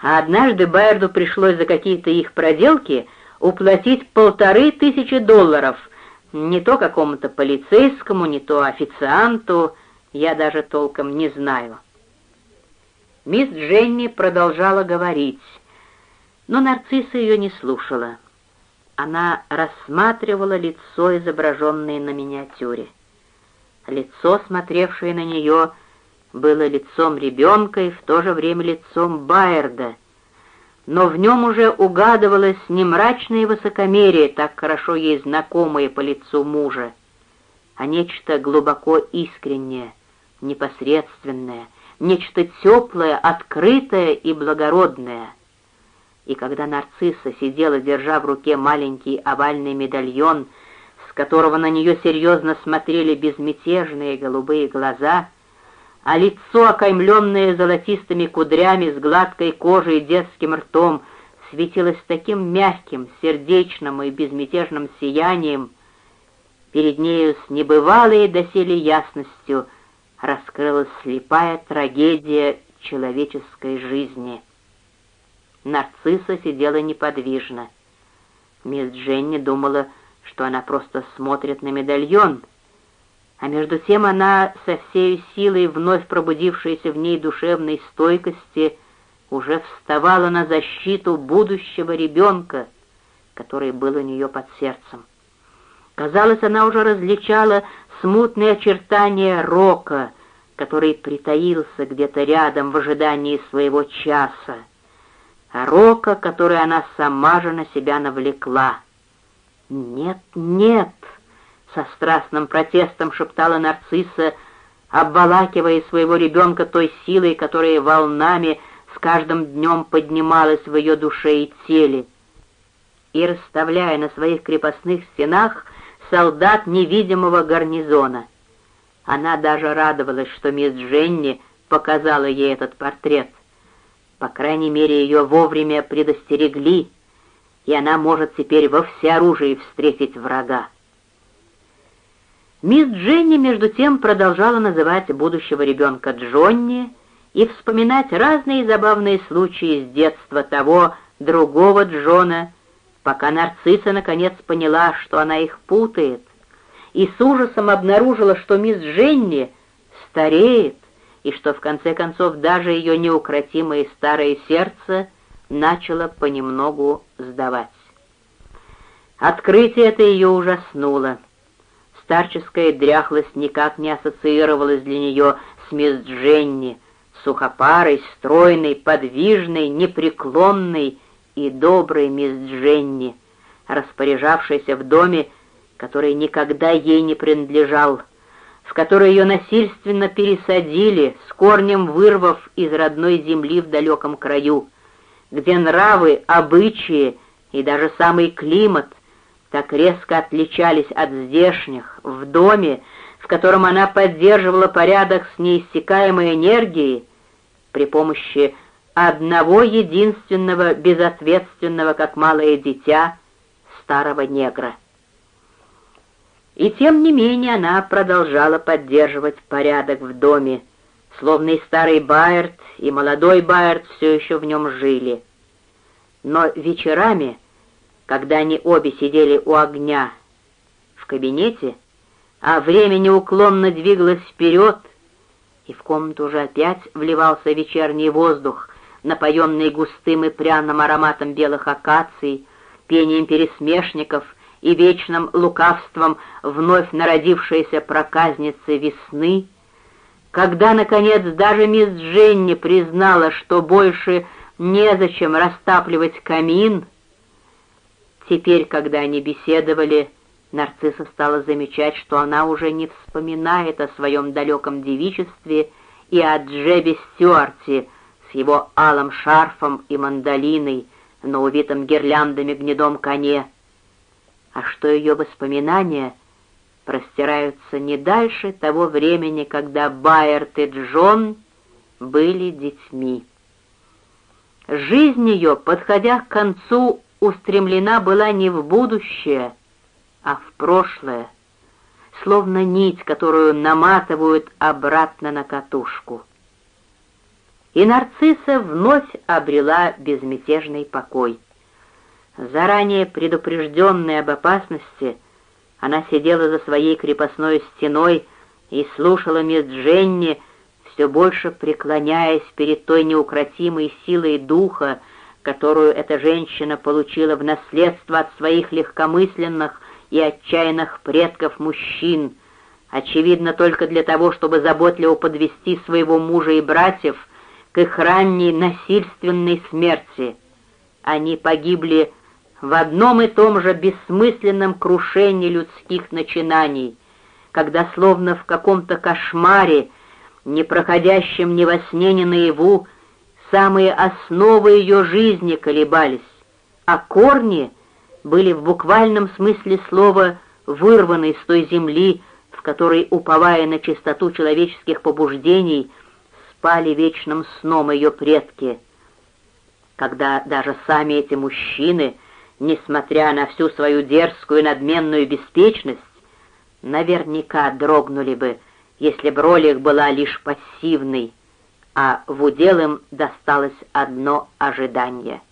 А однажды Байерду пришлось за какие-то их проделки уплатить полторы тысячи долларов, не то какому-то полицейскому, не то официанту, я даже толком не знаю. Мисс Дженни продолжала говорить, но нарцисса ее не слушала. Она рассматривала лицо, изображенное на миниатюре. Лицо, смотревшее на нее, было лицом ребенка и в то же время лицом Байерда, но в нем уже угадывалось не мрачное высокомерие, так хорошо ей знакомое по лицу мужа, а нечто глубоко искреннее, непосредственное — нечто теплое, открытое и благородное. И когда нарцисса сидела, держа в руке маленький овальный медальон, с которого на нее серьезно смотрели безмятежные голубые глаза, а лицо, окаймленное золотистыми кудрями с гладкой кожей и детским ртом, светилось таким мягким, сердечным и безмятежным сиянием, перед нею с небывалой доселе ясностью — раскрылась слепая трагедия человеческой жизни. Нарцисса сидела неподвижно. Мисс Дженни думала, что она просто смотрит на медальон, а между тем она со всей силой вновь пробудившейся в ней душевной стойкости уже вставала на защиту будущего ребенка, который был у нее под сердцем. Казалось, она уже различала смутные очертания рока, который притаился где-то рядом в ожидании своего часа, а рока, который она сама же на себя навлекла. «Нет, нет!» — со страстным протестом шептала нарцисса, обволакивая своего ребенка той силой, которая волнами с каждым днем поднималась в ее душе и теле, и расставляя на своих крепостных стенах солдат невидимого гарнизона. Она даже радовалась, что мисс Дженни показала ей этот портрет. По крайней мере, ее вовремя предостерегли, и она может теперь во всеоружии встретить врага. Мисс Дженни, между тем, продолжала называть будущего ребенка Джонни и вспоминать разные забавные случаи с детства того, другого Джона, пока нарцисса наконец поняла, что она их путает, и с ужасом обнаружила, что мисс Дженни стареет, и что в конце концов даже ее неукротимое старое сердце начало понемногу сдавать. Открытие это ее ужаснуло. Старческая дряхлость никак не ассоциировалась для нее с мисс Дженни, сухопарой, стройной, подвижной, непреклонной, и доброй мисс Дженни, распоряжавшейся в доме, который никогда ей не принадлежал, в который ее насильственно пересадили, с корнем вырвав из родной земли в далеком краю, где нравы, обычаи и даже самый климат так резко отличались от здешних, в доме, в котором она поддерживала порядок с неиссякаемой энергией при помощи одного единственного безответственного, как малое дитя, старого негра. И тем не менее она продолжала поддерживать порядок в доме, словно и старый Байерт, и молодой Байерт все еще в нем жили. Но вечерами, когда они обе сидели у огня в кабинете, а время неуклонно двигалось вперед, и в комнату уже опять вливался вечерний воздух, напоенный густым и пряным ароматом белых акаций, пением пересмешников и вечным лукавством вновь народившейся проказницы весны, когда, наконец, даже мисс Дженни признала, что больше незачем растапливать камин, теперь, когда они беседовали, Нарцисса стала замечать, что она уже не вспоминает о своем далеком девичестве и о Джебе Стюарте, с его алым шарфом и мандолиной на увитом гирляндами гнедом коне, а что ее воспоминания простираются не дальше того времени, когда Байерт и Джон были детьми. Жизнь ее, подходя к концу, устремлена была не в будущее, а в прошлое, словно нить, которую наматывают обратно на катушку. и нарцисса вновь обрела безмятежный покой. Заранее предупрежденная об опасности, она сидела за своей крепостной стеной и слушала мисс Дженни, все больше преклоняясь перед той неукротимой силой духа, которую эта женщина получила в наследство от своих легкомысленных и отчаянных предков-мужчин, очевидно только для того, чтобы заботливо подвести своего мужа и братьев к их ранней насильственной смерти. Они погибли в одном и том же бессмысленном крушении людских начинаний, когда словно в каком-то кошмаре, не проходящем ни во сне, ни наяву, самые основы ее жизни колебались, а корни были в буквальном смысле слова вырваны из той земли, в которой, уповая на чистоту человеческих побуждений, спали вечным сном ее предки. Когда даже сами эти мужчины, несмотря на всю свою дерзкую надменную беспечность, наверняка дрогнули бы, если б роль их была лишь пассивной, а в удел им досталось одно ожидание —